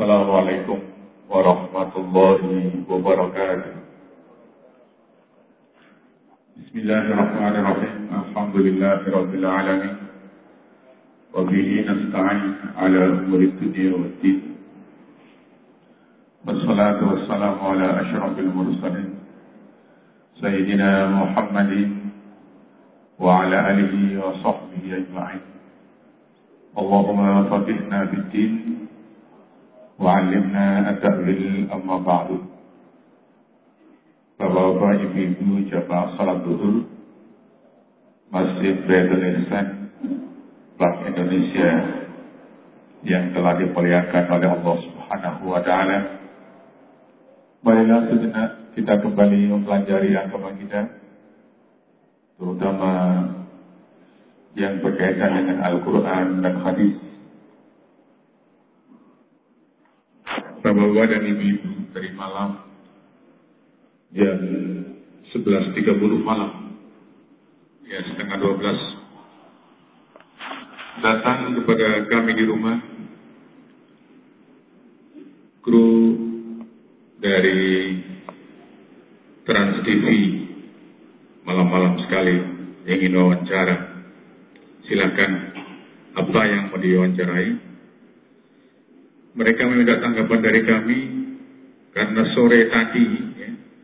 السلام عليكم ورحمة الله وبركاته. بسم الله الرحمن الرحيم. الحمد لله رب العالمين. وبه نستعين على أمور الدنيا والدين. والصلاة والسلام على أشرف المرسلين. سيدنا محمد وعلى آله وصحبه أجمعين. اللهم فقهنا في الدين وعلمنا التأويل أما بعد Bapak-bapak, ibu-ibu, jamaah salat duhur Masjid Baitul Ihsan Bank Indonesia yang telah dimuliakan oleh Allah Subhanahu wa taala. Marilah sejenak kita kembali mempelajari agama kita terutama yang berkaitan dengan Al-Qur'an dan hadis. Bapak-bapak dan ibu-ibu dari malam jam 11.30 malam. Ya setengah 12 datang kepada kami di rumah kru dari Trans TV malam-malam sekali ingin wawancara. Silakan apa yang mau diwawancarai mereka meminta tanggapan dari kami karena sore tadi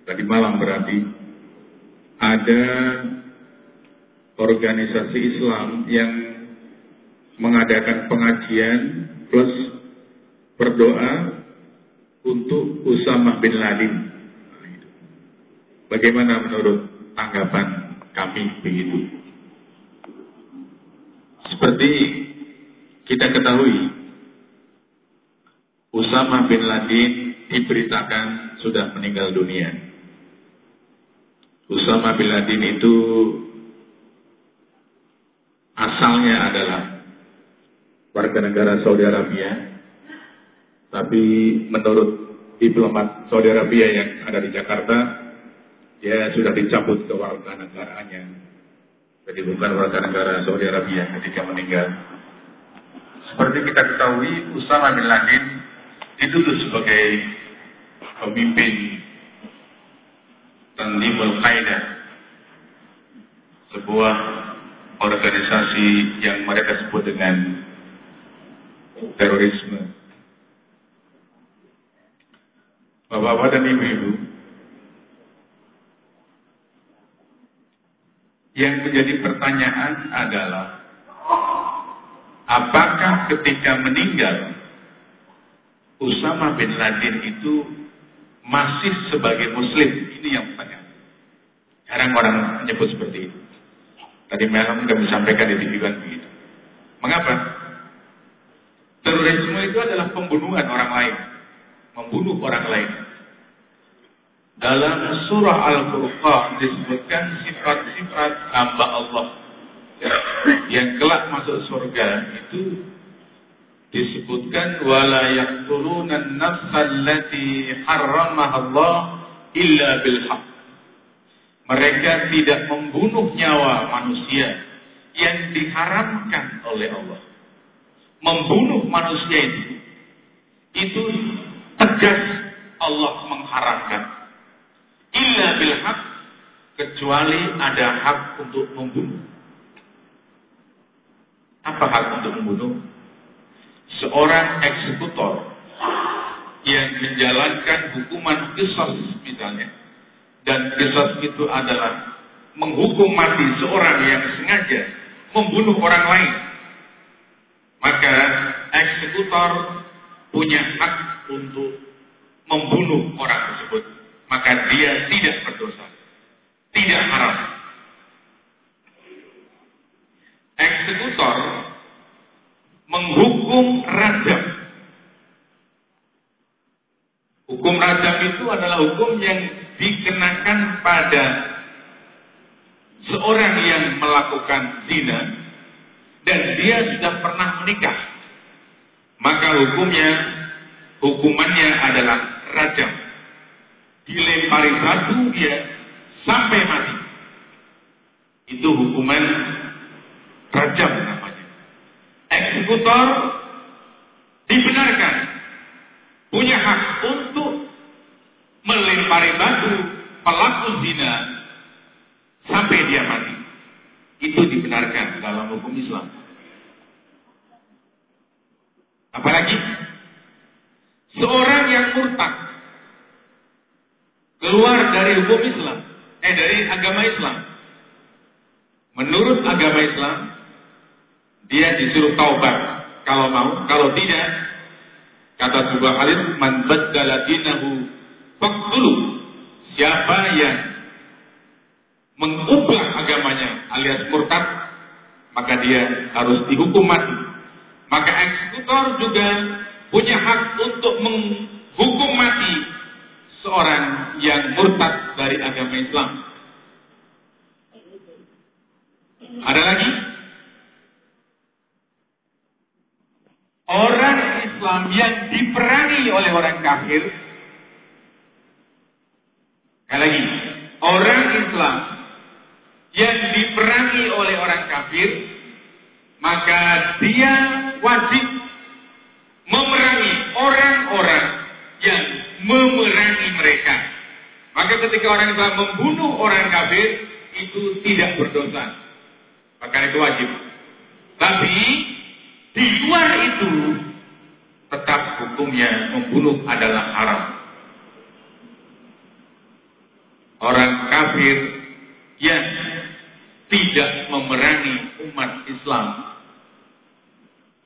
tadi malam berarti ada organisasi Islam yang mengadakan pengajian plus berdoa untuk Usama bin Laden. Bagaimana menurut tanggapan kami begitu? Seperti kita ketahui, Usama bin Laden diberitakan sudah meninggal dunia. Usama bin Laden itu asalnya adalah warga negara Saudi Arabia, tapi menurut diplomat Saudi Arabia yang ada di Jakarta, dia sudah dicabut ke warga negaranya. Jadi bukan warga negara Saudi Arabia ketika meninggal. Seperti kita ketahui, Usama bin Laden dituduh sebagai pemimpin Tanzimul Qaeda sebuah organisasi yang mereka sebut dengan terorisme. Bapak-bapak dan ibu-ibu, yang menjadi pertanyaan adalah apakah ketika meninggal Usama bin Laden itu masih sebagai muslim? Ini yang bertanya. Jarang orang menyebut seperti itu. Tadi malam kami sampaikan di TV kan begitu. Mengapa? Terorisme itu adalah pembunuhan orang lain. Membunuh orang lain. Dalam surah Al-Furqan disebutkan sifat-sifat hamba Allah yang kelak masuk surga itu disebutkan wala yaqtuluna an-nafsa allati Allah illa bil haqq. Mereka tidak membunuh nyawa manusia yang diharamkan oleh Allah. Membunuh manusia itu itu tegas Allah mengharamkan. Illa bil haqq kecuali ada hak untuk membunuh. Apa hak untuk membunuh? Seorang eksekutor yang menjalankan hukuman kisah misalnya. Dan kisah itu adalah menghukum mati seorang yang sengaja membunuh orang lain. Maka eksekutor punya hak untuk membunuh orang tersebut. Maka dia tidak berdosa. Tidak haram. Eksekutor menghukum rajam. Hukum rajam itu adalah hukum yang dikenakan pada seorang yang melakukan zina dan dia sudah pernah menikah. Maka hukumnya, hukumannya adalah rajam. Dilempari batu dia sampai mati. Itu hukuman rajam eksekutor Islam. Apalagi seorang yang murtad keluar dari hukum Islam, eh dari agama Islam. Menurut agama Islam, dia disuruh taubat kalau mau, kalau tidak kata sebuah hadis man baddala dinahu faqtulu. Siapa yang mengubah agamanya alias murtad maka dia harus dihukum mati. Maka eksekutor juga punya hak untuk menghukum mati seorang yang murtad dari agama Islam. Ada lagi? Orang Islam yang diperangi oleh orang kafir. Sekali lagi, orang Islam yang diperangi oleh orang kafir, maka dia wajib memerangi orang-orang yang memerangi mereka. Maka ketika orang Islam membunuh orang kafir, itu tidak berdosa. Maka itu wajib. Tapi di luar itu tetap hukumnya membunuh adalah haram. Orang kafir yang tidak memerangi umat Islam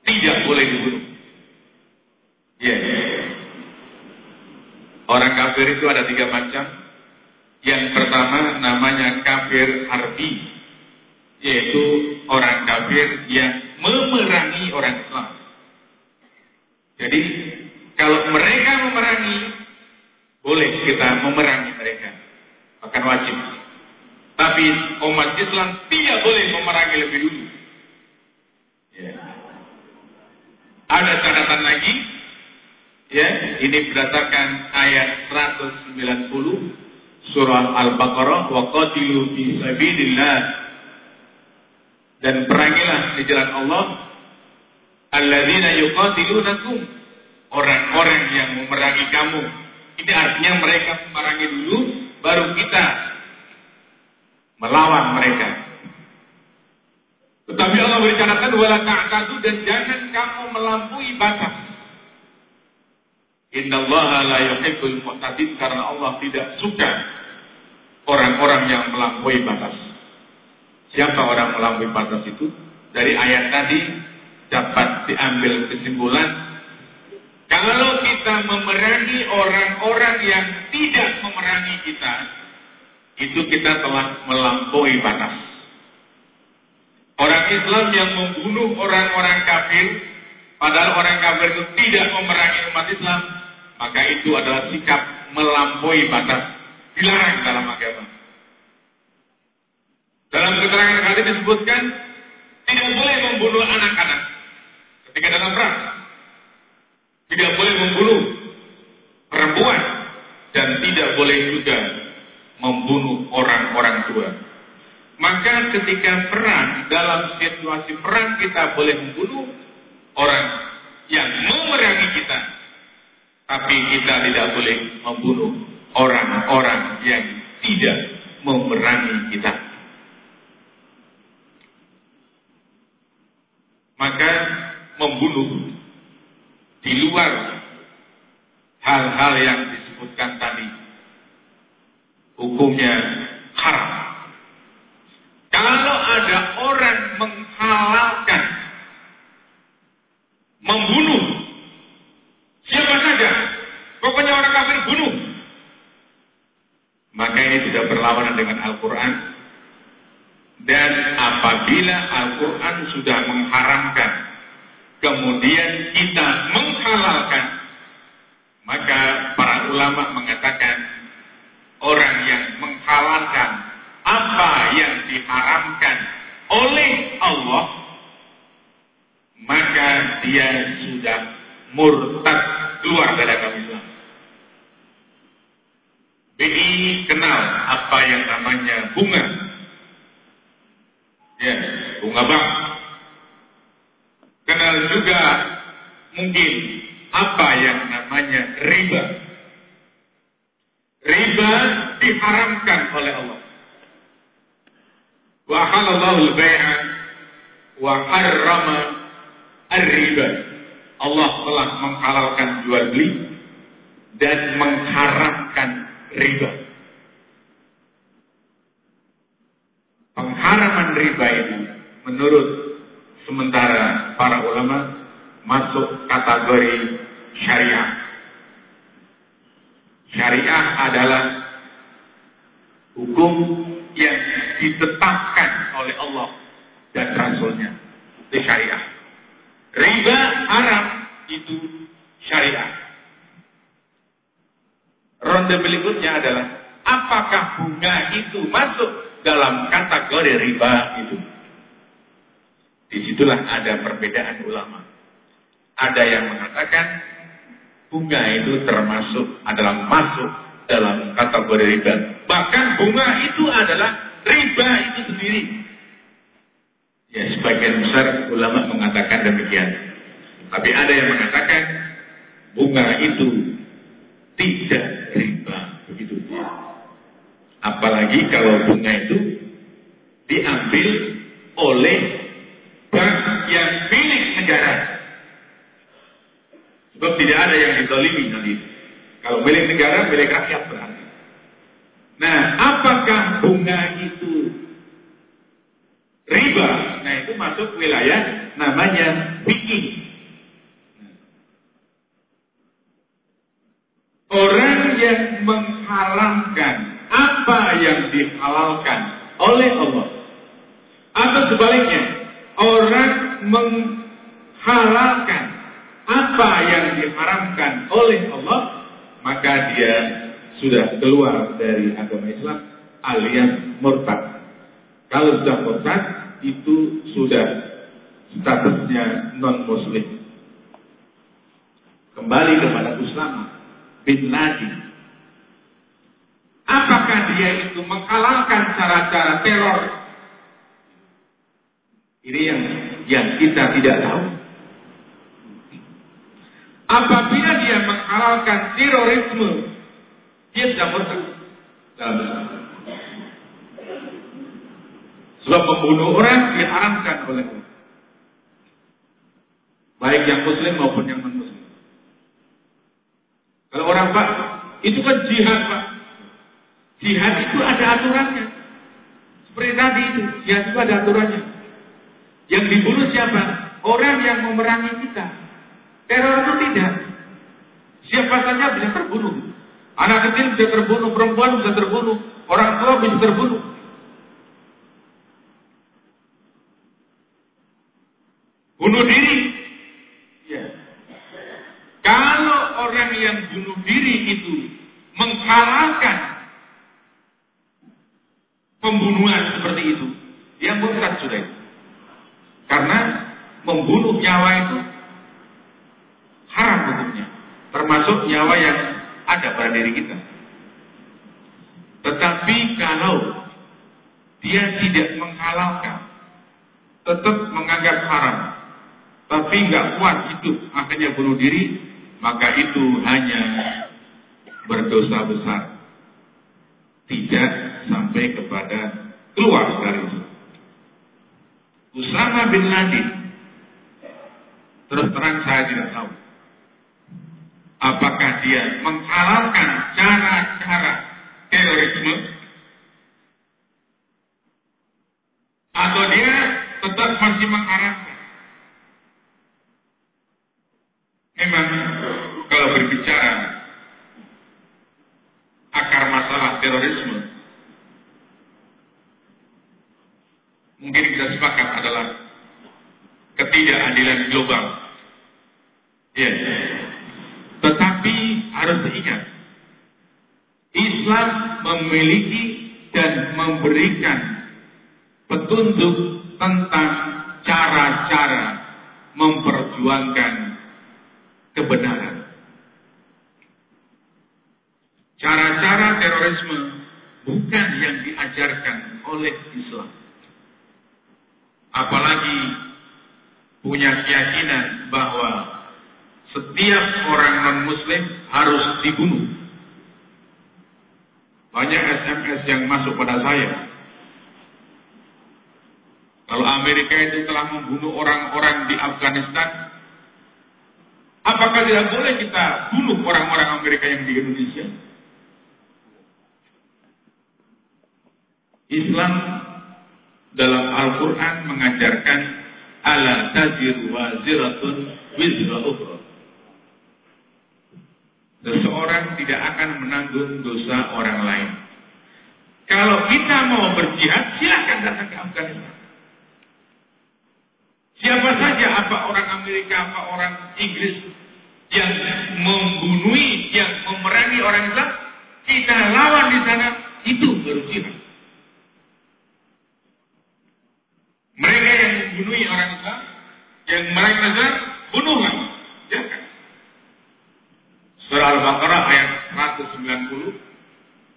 tidak boleh dibunuh. Ya. Orang kafir itu ada tiga macam. Yang pertama namanya kafir harbi, yaitu orang kafir yang memerangi orang Islam. Jadi kalau mereka memerangi, boleh kita memerangi mereka, akan wajib. Tapi umat Islam tidak boleh memerangi lebih dulu. Ya. Ada catatan lagi, ya, ini berdasarkan ayat 190 surah Al-Baqarah wa qatilu fi sabilillah dan perangilah di jalan Allah alladzina yuqatilunakum orang-orang yang memerangi kamu ini artinya mereka memerangi dulu baru kita melawan mereka tetapi Allah bercanakan wala ta'tadu dan jangan kamu melampaui batas Innallaha la yuhibbul mu'tadin karena Allah tidak suka orang-orang yang melampaui batas. Siapa orang melampaui batas itu? Dari ayat tadi dapat diambil kesimpulan kalau kita memerangi orang-orang yang tidak memerangi kita, itu kita telah melampaui batas. Orang Islam yang membunuh orang-orang kafir, padahal orang kafir itu tidak memerangi umat Islam, maka itu adalah sikap melampaui batas dilarang dalam agama. Dalam keterangan hadis disebutkan tidak boleh membunuh anak-anak ketika dalam perang. Tidak boleh membunuh perempuan dan tidak boleh juga membunuh orang-orang tua. Maka ketika perang, dalam situasi perang kita boleh membunuh orang yang memerangi kita tapi kita tidak boleh membunuh orang-orang yang tidak memerangi kita. Maka membunuh di luar hal-hal yang disebutkan tadi hukumnya haram. Kalau ada orang menghalalkan membunuh Siapa saja. Pokoknya orang kafir bunuh. Maka ini sudah berlawanan dengan Al-Quran. Dan apabila Al-Quran sudah mengharamkan, kemudian kita menghalalkan, maka para ulama mengatakan orang yang menghalalkan apa yang diharamkan oleh Allah, maka dia sudah murtad keluar dari agama Islam. BI kenal apa yang namanya bunga. Ya, bunga bank. Kenal juga mungkin apa yang namanya riba. Riba diharamkan oleh Allah. Wa halallahu al-bai'a wa harrama ar-riba. Allah telah menghalalkan jual beli dan mengharapkan riba. Pengharaman riba ini menurut sementara para ulama masuk kategori syariah. Syariah adalah hukum yang ditetapkan oleh Allah dan Rasulnya. Itu syariah. Riba haram itu syariah. Ronde berikutnya adalah apakah bunga itu masuk dalam kategori riba itu? Di situlah ada perbedaan ulama. Ada yang mengatakan bunga itu termasuk adalah masuk dalam kategori riba. Bahkan bunga itu adalah riba itu sendiri. Ya, sebagian besar ulama mengatakan demikian. Tapi ada yang mengatakan bunga itu tidak riba. Begitu. Apalagi kalau bunga itu diambil oleh bank yang milik negara. Sebab tidak ada yang dizalimi nanti. Kalau milik negara, milik rakyat berarti. Nah, apakah bunga itu riba? Nah, itu masuk wilayah namanya fikih. Orang yang menghalalkan apa yang dihalalkan oleh Allah. Atau sebaliknya, orang menghalalkan apa yang diharamkan oleh Allah, maka dia sudah keluar dari agama Islam alias murtad. Kalau sudah murtad, itu sudah statusnya non-muslim. Kembali kepada Islam bin Laden. Apakah dia itu menghalalkan cara-cara teror? Ini yang yang kita tidak tahu. Apabila dia menghalalkan terorisme, dia sudah murtad. Sebab membunuh orang diharamkan oleh Allah. Baik yang muslim maupun yang non-muslim. Kalau orang Pak, itu kan jihad Pak. Jihad itu ada aturannya. Seperti tadi itu, jihad itu ada aturannya. Yang dibunuh siapa? Orang yang memerangi kita. Teror itu tidak. Siapa saja bisa terbunuh. Anak kecil bisa terbunuh, perempuan bisa terbunuh, orang tua bisa terbunuh. Bunuh diri. Ya. Kalau orang yang bunuh diri itu menghalalkan pembunuhan seperti itu, dia murtad sudah. Karena membunuh nyawa itu haram hukumnya. Termasuk nyawa yang ada pada diri kita. Tetapi kalau dia tidak menghalalkan, tetap menganggap haram, tapi nggak kuat hidup, akhirnya bunuh diri, maka itu hanya berdosa besar. Tidak sampai kepada keluar dari itu. Usama bin Laden, terus terang saya tidak tahu apakah dia menghalalkan cara-cara terorisme atau dia tetap masih mengharamkan. Memang kalau berbicara akar masalah terorisme, mungkin kita sepakat adalah ketidakadilan global. Ya, tetapi harus diingat, Islam memiliki dan memberikan petunjuk tentang cara-cara memperjuangkan kebenaran. Cara-cara terorisme bukan yang diajarkan oleh Islam. Apalagi punya keyakinan bahwa setiap orang non-muslim harus dibunuh. Banyak SMS yang masuk pada saya. Kalau Amerika itu telah membunuh orang-orang di Afghanistan, apakah tidak boleh kita bunuh orang-orang Amerika yang di Indonesia? Islam dalam Al-Quran mengajarkan ala taziru waziratun wizra ukhra. Seseorang tidak akan menanggung dosa orang lain. Kalau kita mau berjihad, silakan datang ke Afghanistan. Siapa saja, apa orang Amerika, apa orang Inggris yang membunuhi, yang memerangi orang Islam, kita lawan di sana, itu baru jihad. Mereka yang membunuhi orang Islam, yang memerangi Islam, bunuhlah. Jangan. Surah Al-Baqarah ayat 190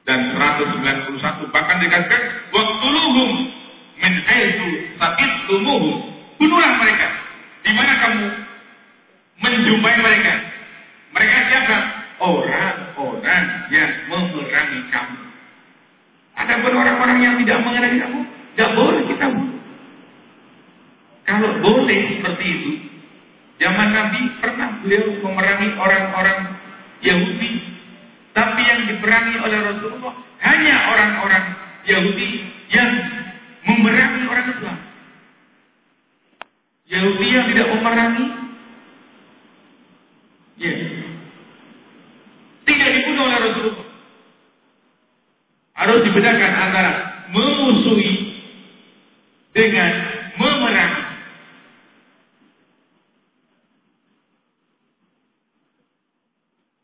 dan 191 bahkan dikatakan waqtuluhum min haitsu saqitumuhum bunuhlah mereka di mana kamu menjumpai mereka mereka siapa orang-orang yang memerangi kamu ada pun orang-orang yang tidak mengenali kamu tidak boleh kita bunuh kalau boleh seperti itu zaman Nabi pernah beliau memerangi orang-orang Yahudi tapi yang diperangi oleh Rasulullah hanya orang-orang Yahudi yang memerangi orang Islam. Yahudi yang tidak memerangi, ya, tidak dibunuh oleh Rasulullah. Harus dibedakan antara memusuhi dengan memerangi.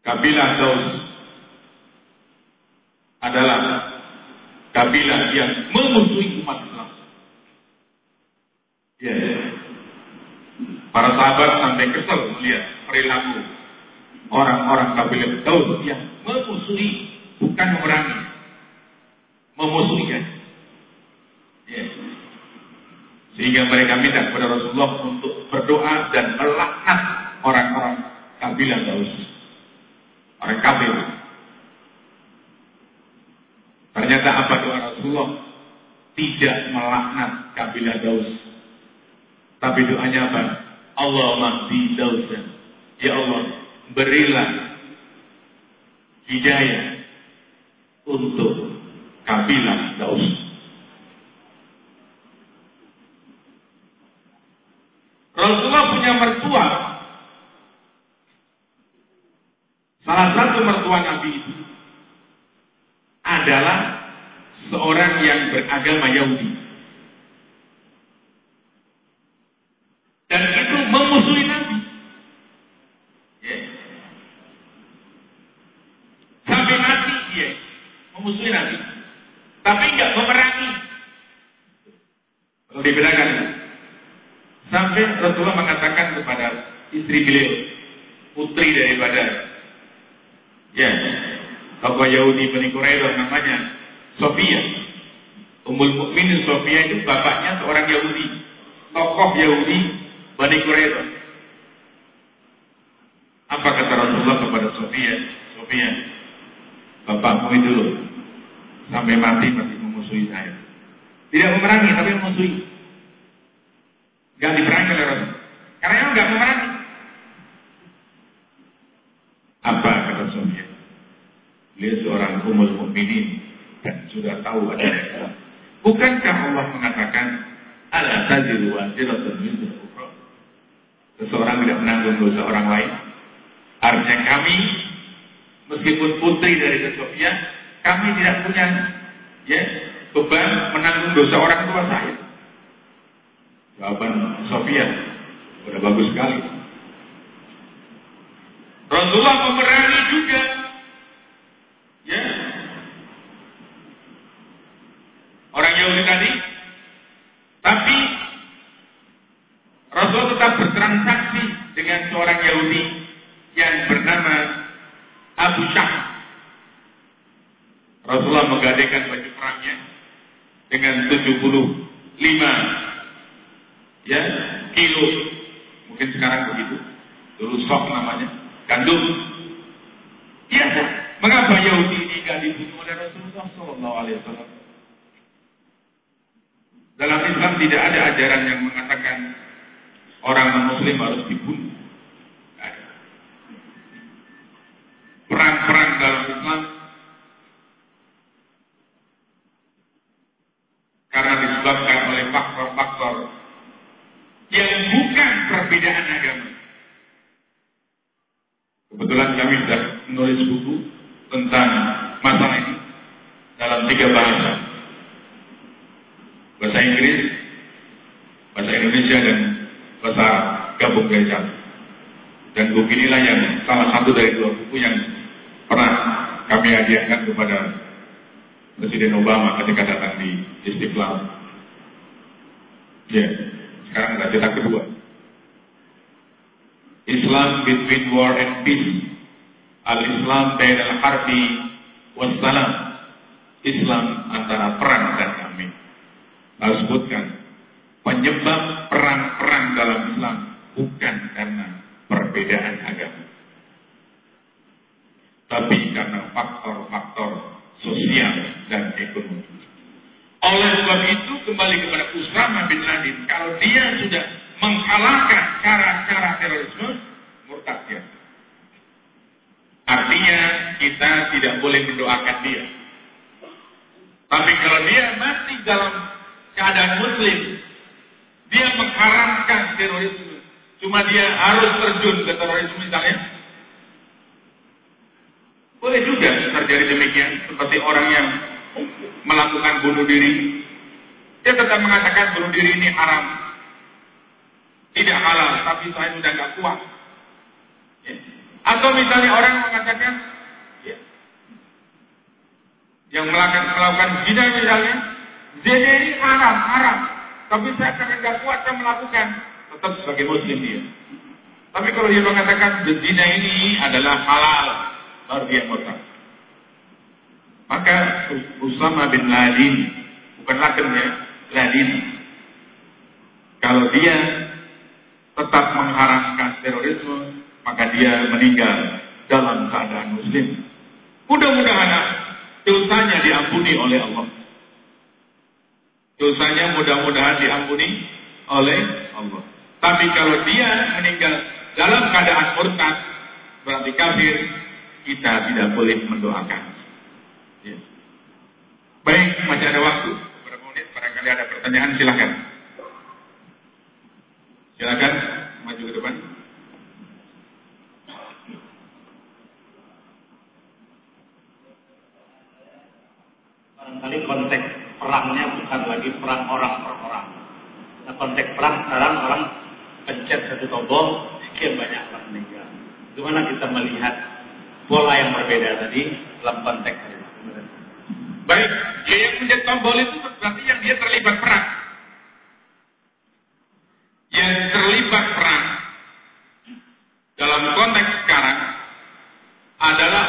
Kabilah Daus adalah kabilah yang memusuhi umat Islam. Ya. Para sahabat sampai kesal melihat perilaku orang-orang kabilah Daud yang memusuhi bukan memerangi. Memusuhi ya. ya. Sehingga mereka minta kepada Rasulullah untuk berdoa dan melaknat orang-orang kabilah Daud. Orang kafir. Ternyata apa doa Rasulullah? Tidak melaknat kabilah Daus. Tapi doanya apa? Allah mahdi Dausan. Ya Allah, berilah hidayah untuk kabilah Daus. Rasulullah punya mertua. Salah satu mertua Nabi itu adalah seorang yang beragama Yahudi. Dan itu memusuhi Nabi. Yeah. Sampai mati dia memusuhi Nabi. Tapi enggak memerangi. Kalau dibedakan. Sampai Rasulullah mengatakan kepada istri beliau, putri daripada ya, tokoh Yahudi Bani Quraidah namanya Sofia. Ummul Mukminin Sofia itu bapaknya seorang Yahudi, tokoh Yahudi Bani Quraidah. Apa kata Rasulullah kepada Sofia? Sofia, bapakmu itu sampai mati masih memusuhi saya. Tidak memerangi, tapi memusuhi. Gak diperangi oleh Rasul. Karena yang gak memerangi. Sofia? Dia seorang umul mukminin dan sudah tahu ada Islam. Bukankah Allah mengatakan ala taziru waziratun wizra ukhra? Seseorang tidak menanggung dosa orang lain. Artinya kami meskipun putri dari Sofia, kami tidak punya ya beban menanggung dosa orang tua saya. Jawaban Sofia sudah bagus sekali. Rasulullah memerangi juga Ya. Orang Yahudi tadi. Tapi Rasul tetap bertransaksi dengan seorang Yahudi yang bernama Abu Syah. Rasulullah menggadaikan baju perangnya dengan 75 ya kilo mungkin sekarang begitu dulu sok namanya gandum biasa Mengapa Yahudi ini tidak dibunuh oleh Rasulullah Sallallahu Alaihi Wasallam? Dalam Islam tidak ada ajaran yang mengatakan orang non-Muslim harus dibunuh. Perang-perang dalam Islam karena disebabkan oleh Kebetulan kami sudah menulis buku tentang masalah ini dalam tiga bahasa. Bahasa Inggris, bahasa Indonesia, dan bahasa Arab gabung dari satu. Dan buku inilah yang salah satu dari dua buku yang pernah kami hadiahkan kepada Presiden Obama ketika datang di Istiqlal. Ya, sekarang ada cetak kedua. Islam between war and peace. Al-Islam bain al-harbi wassalam. Islam antara perang dan damai. Lalu sebutkan penyebab perang-perang dalam Islam bukan karena perbedaan agama. Tapi karena faktor-faktor sosial dan ekonomi. Oleh sebab itu kembali kepada Usama bin Laden. Kalau dia sudah menghalalkan cara-cara terorisme, murtad dia. Artinya kita tidak boleh mendoakan dia. Tapi kalau dia masih dalam keadaan muslim, dia mengharamkan terorisme. Cuma dia harus terjun ke terorisme misalnya. Boleh juga terjadi demikian. Seperti orang yang melakukan bunuh diri. Dia tetap mengatakan bunuh diri ini haram. Tidak halal, tapi saya sudah nggak kuat. Ya. Atau misalnya orang mengatakan, ya, yang melakukan, melakukan zina misalnya, zina ini haram, haram. Tapi saya karena nggak kuat saya melakukan, tetap sebagai muslim dia. Tapi kalau dia mengatakan zina ini adalah halal, murtad. Maka Usama bin Ladin, bukan Laden ya, Ladin. Kalau dia tetap mengharamkan terorisme, maka dia meninggal dalam keadaan muslim. Mudah-mudahan dosanya diampuni oleh Allah. Dosanya mudah-mudahan diampuni oleh Allah. Tapi kalau dia meninggal dalam keadaan murtad, berarti kafir, kita tidak boleh mendoakan. Ya. Baik, masih ada waktu. Beberapa menit, barangkali ada pertanyaan, silahkan. Silakan maju ke depan. Barangkali konteks perangnya bukan lagi perang orang per orang. Nah, konteks perang sekarang orang pencet satu tombol, sekian banyak orang meninggal. Bagaimana kita melihat pola yang berbeda tadi dalam konteks ini? Baik, dia yang mencet tombol itu berarti yang dia terlibat perang. Yang terlibat perang dalam konteks sekarang adalah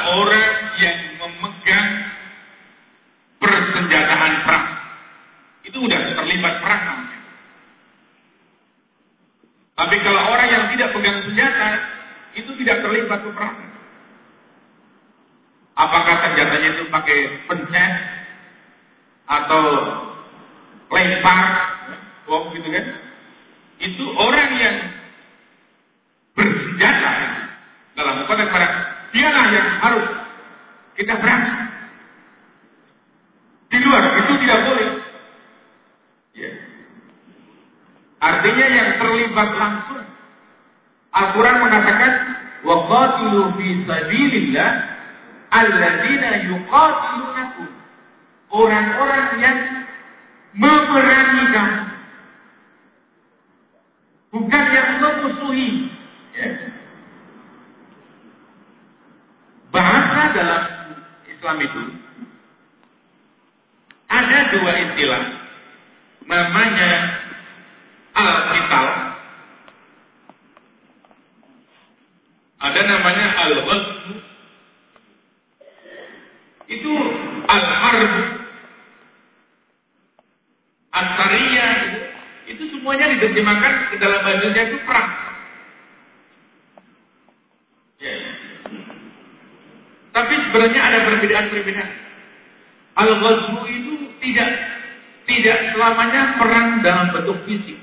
Namanya al-qital. Ada namanya al-ghazw. Itu al-harb. Asariyah. Itu semuanya diterjemahkan ke dalam bahasa itu perang. Ya. Tapi sebenarnya ada perbedaan-perbedaan. Al-ghazwu itu tidak tidak selamanya perang dalam bentuk fisik.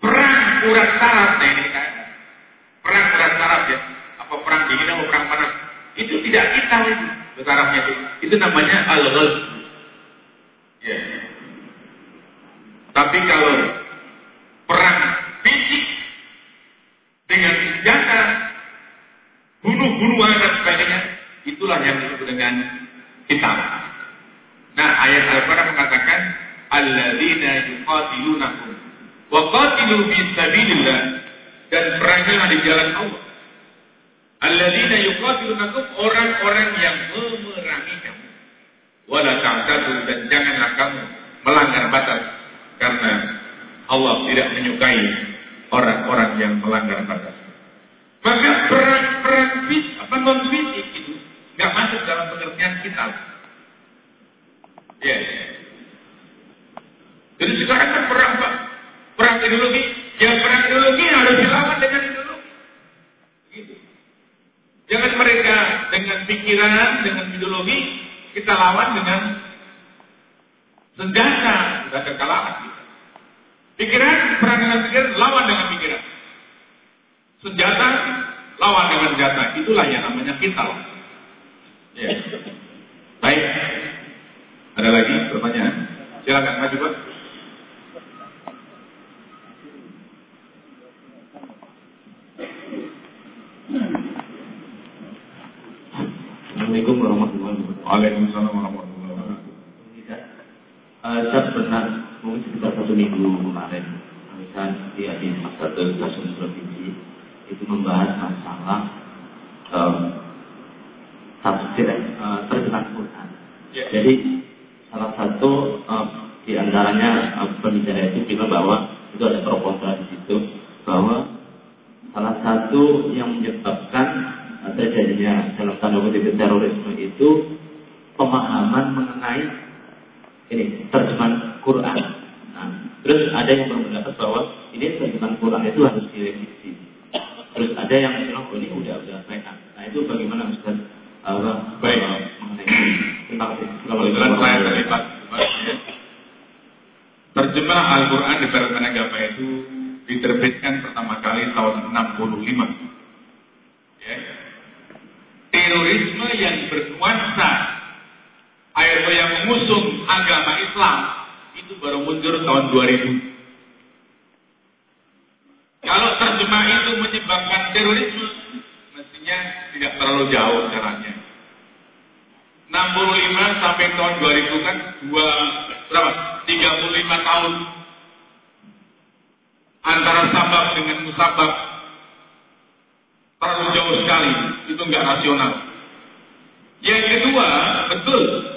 Perang urat saraf nah ini kan. Perang urat saraf ya. Apa perang dingin atau perang panas. Itu tidak kita itu. Sarafnya itu. Itu namanya al-ghazwu. Ya. Tapi kalau perang fisik dengan senjata dengan hitam. Nah, ayat Al-Quran mengatakan, Alladzina yuqatilunakum wa qatilu fi sabilillah dan perangilah di jalan Allah. Alladzina yuqatilunakum orang-orang yang memerangi kamu. Wala ta'tadu dan janganlah kamu melanggar batas karena Allah tidak menyukai orang-orang yang melanggar batas. Maka perang-perang apa non fisik itu nggak masuk dalam pengertian kita. Ya. Yeah. Jadi sekarang kan perang pak, perang ideologi. Yang perang ideologi harus dilawan dengan ideologi. Gitu. Jangan mereka dengan pikiran, dengan ideologi, kita lawan dengan senjata. Sudah kekalahan kita. Pikiran, perang dengan pikiran, lawan dengan pikiran. Senjata, lawan dengan senjata. Itulah yang namanya kita. Ya. Baik. Ada lagi pertanyaan? Silakan maju Pak warahmatullahi wabarakatuh. Waalaikumsalam warahmatullahi wabarakatuh. Saya pernah mungkin sekitar satu minggu kemarin, misal di hadis satu stasiun provinsi itu membahas masalah um, tafsir uh, terjemahan Quran. Ya. Jadi salah satu uh, di antaranya uh, pembicara itu bilang bahwa itu ada pro kontra di situ bahwa salah satu yang menyebabkan terjadinya dalam tanda kutip terorisme itu pemahaman mengenai ini terjemahan Quran. Nah, terus ada yang berpendapat bahwa ini terjemahan Quran itu harus direvisi. Terus ada yang bilang oh, ini udah udah baik. Nah itu bagaimana Ustaz? Uh, Baik. mengenai ini? Terima kasih. Kebetulan saya terlibat. Terjemah Al-Quran di Peraturan Agama itu diterbitkan pertama kali tahun 65. Ya. Terorisme yang bernuansa atau yang mengusung agama Islam itu baru muncul tahun 2000. Kalau terjemah itu menyebabkan terorisme, mestinya tidak terlalu jauh jaraknya. 65 sampai tahun 2000 kan dua berapa? 35 tahun antara sabab dengan musabab terlalu jauh sekali itu nggak rasional. Yang kedua betul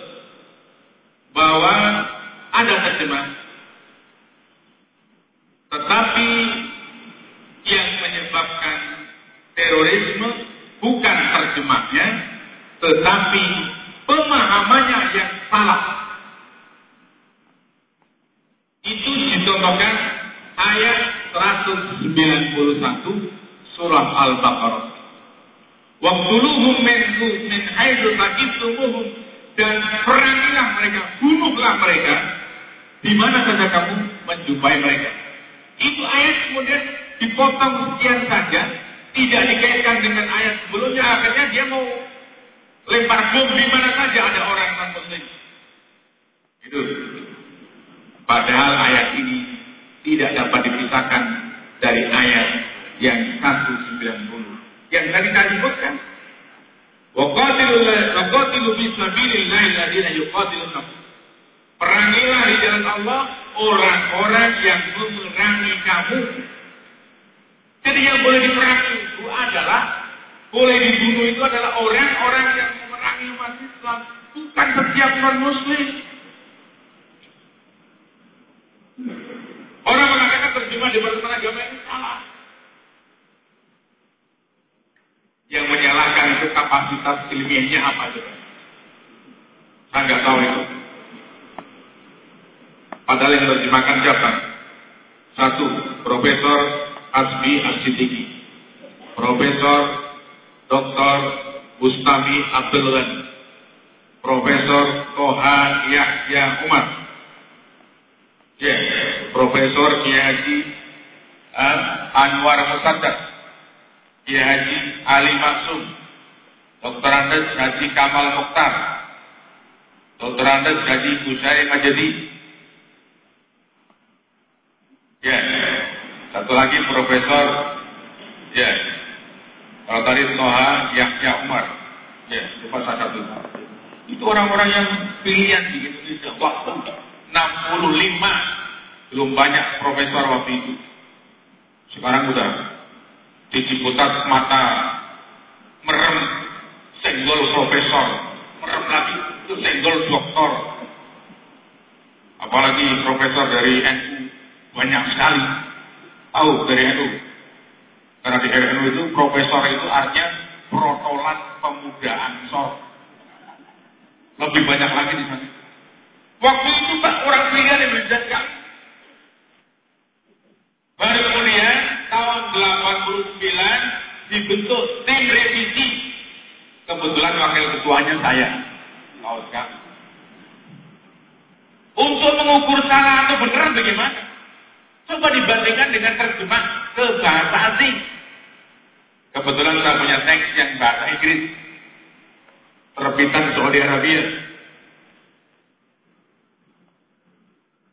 bahwa ada terjemah, tetapi yang menyebabkan terorisme bukan terjemahnya, tetapi pemahamannya yang salah. Itu dicontohkan ayat 191 surah Al-Baqarah. Waktuluhum min min haitsu taqitumuhum dan perangilah mereka, bunuhlah mereka di mana saja kamu menjumpai mereka. Itu ayat kemudian dipotong sekian saja, tidak dikaitkan dengan ayat sebelumnya, akhirnya dia mau lempar bom di mana saja ada orang non muslim. Itu. Padahal ayat ini tidak dapat dipisahkan dari ayat yang 190 yang tadi saya sebutkan. Waqatilu fi sabilillahi alladziina yuqatilunakum. Perangilah di jalan Allah orang-orang yang memerangi kamu. Jadi yang boleh diperangi itu adalah boleh dibunuh itu adalah orang-orang yang memerangi umat Islam, bukan setiap non muslim. Orang mengatakan terjemah di Departemen Agama ini salah. Yang menyalahkan itu kapasitas ilmiahnya apa coba? Saya nggak tahu itu. Padahal yang terjemahkan siapa? Satu, Profesor Asbi Asidiki. Profesor Dr. Bustami Abdul Ghani. Profesor Toha Yahya Umar. Ya, Profesor Kiai Anwar Musaddaq. Kiai Haji Ali Maksum. Dr. Andes Haji Kamal Mokhtar. Dr. Andes Haji Busai Majedi. Ya, satu lagi Profesor ya tadi Toha Yahya Umar. Ya, salah satu. Itu orang-orang yang pilihan di Indonesia waktu 65 belum banyak profesor waktu itu. Sekarang udah di Ciputat mata merem senggol profesor, merem lagi itu senggol doktor. Apalagi profesor dari NU banyak sekali tahu dari NU. Karena di NU itu profesor itu artinya protolan pemuda ansor. Lebih banyak lagi di sana. Waktu itu tak orang pilihan Indonesia sekali. Baru kemudian tahun 89 dibentuk tim revisi. Kebetulan wakil ketuanya saya. Tahu kan? Untuk mengukur salah atau benar bagaimana? Coba dibandingkan dengan terjemah ke bahasa asing. Kebetulan saya punya teks yang bahasa Inggris. Terbitan Saudi Arabia.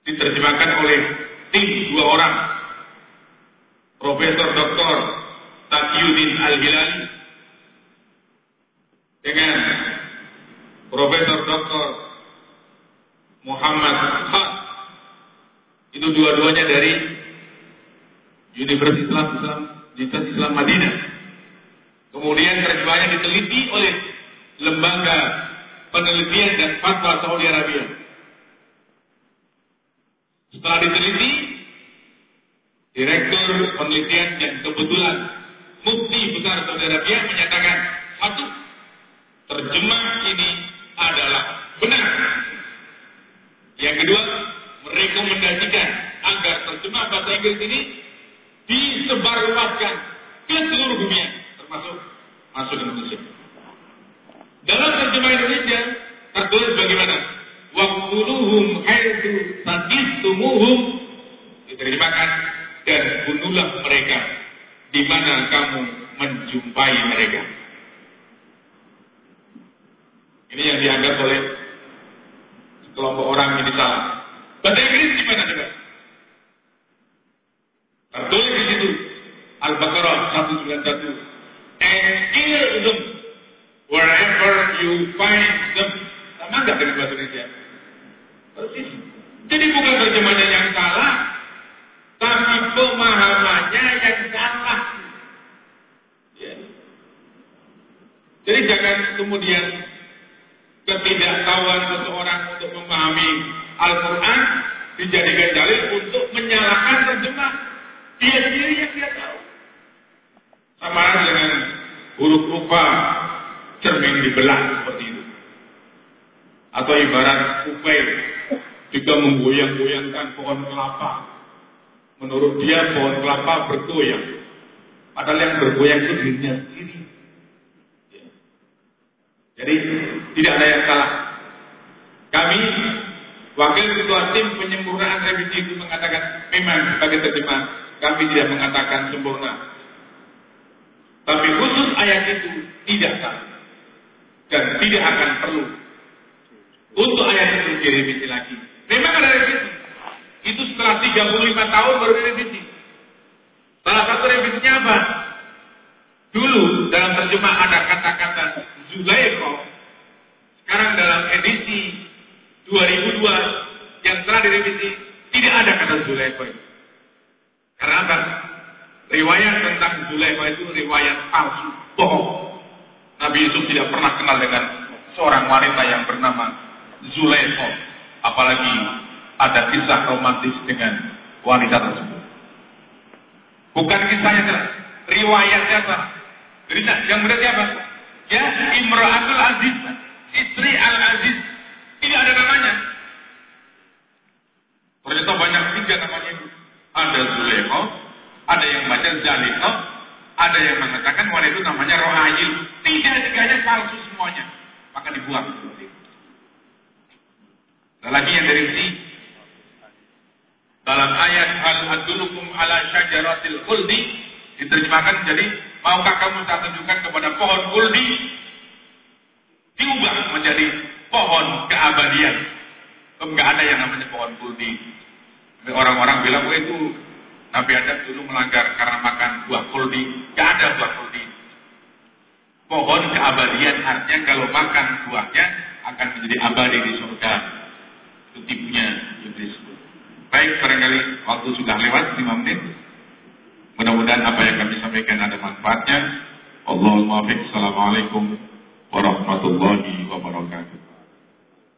Diterjemahkan oleh tim dua orang. Profesor Dr. Taqiyuddin Al-Hilali dengan Profesor Dr. Muhammad Khan. Itu dua-duanya dari Universitas Islam, Universitas Islam Madinah. Kemudian terjemahannya diteliti oleh Lembaga Penelitian dan Fatwa Saudi Arabia. Setelah diteliti, Direktur Penelitian dan Kebetulan Mufti Besar Saudi Arabia menyatakan satu, terjemah ini adalah benar. Yang kedua, merekomendasikan agar terjemah bahasa Inggris ini disebarluaskan ke seluruh dunia, termasuk masuk Indonesia. Dalam terjemah Indonesia tertulis bagaimana? Waktuluhum haitsu sadistumuhum diterjemahkan dan bunuhlah mereka di mana kamu menjumpai mereka. Ini yang dianggap oleh kelompok orang ini salah. Bahasa Inggris gimana coba? Tertulis di situ Al-Baqarah 191 and kill them wherever you find them. Sama nggak dengan bahasa Indonesia? Persis. Jadi bukan terjemahnya yang salah, tapi pemahamannya yang salah. Ya. Jadi jangan kemudian ketidaktahuan seseorang untuk memahami Al-Quran dijadikan dalil untuk menyalahkan terjemah. Dia sendiri yang dia tahu. Sama dengan huruf rupa cermin dibelah seperti itu. Atau ibarat kupai juga menggoyang-goyangkan pohon kelapa. Menurut dia pohon kelapa bergoyang. Padahal yang bergoyang itu dirinya sendiri. Ya. Jadi tidak ada yang salah. Kami Wakil Ketua Tim Penyempurnaan Revisi itu mengatakan memang sebagai terjemah kami tidak mengatakan sempurna. Tapi khusus ayat itu tidak sah dan tidak akan perlu untuk ayat itu direvisi lagi. Memang ada revisi. Itu setelah 35 tahun baru direvisi. Salah satu revisinya apa? Dulu dalam terjemah ada kata-kata Zulaikho. Sekarang dalam edisi 2002 yang telah direvisi tidak ada kata Zulaikho. Karena apa? Riwayat tentang Zulaikho itu riwayat palsu, bohong. Nabi Yusuf tidak pernah kenal dengan seorang wanita yang bernama Zulaikho. Apalagi ada kisah romantis dengan wanita tersebut. Bukan kisahnya jelas, riwayatnya salah. Berita yang berarti apa? Ya, Imra'atul Aziz, istri Al-Aziz. Tidak ada namanya. Ternyata banyak tiga namanya itu. Ada Zulekho, ada yang baca Zalikho, ada yang mengatakan wanita itu namanya Rohayil. Tidak tiganya palsu semuanya. Maka dibuang seperti itu. Yang dari si dalam ayat al adulukum ala syajaratil khuldi diterjemahkan jadi maukah kamu tak tunjukkan kepada pohon khuldi diubah menjadi pohon keabadian. Enggak ada yang namanya pohon khuldi. Orang-orang bilang, oh itu Nabi Adam dulu melanggar karena makan buah khuldi. Enggak ada buah khuldi. Pohon keabadian artinya kalau makan buahnya akan menjadi abadi di surga. Itu tipunya iblis. Baik, barangkali waktu sudah lewat 5 menit. Mudah-mudahan apa yang kami sampaikan ada manfaatnya. Allahumma Assalamualaikum warahmatullahi wabarakatuh.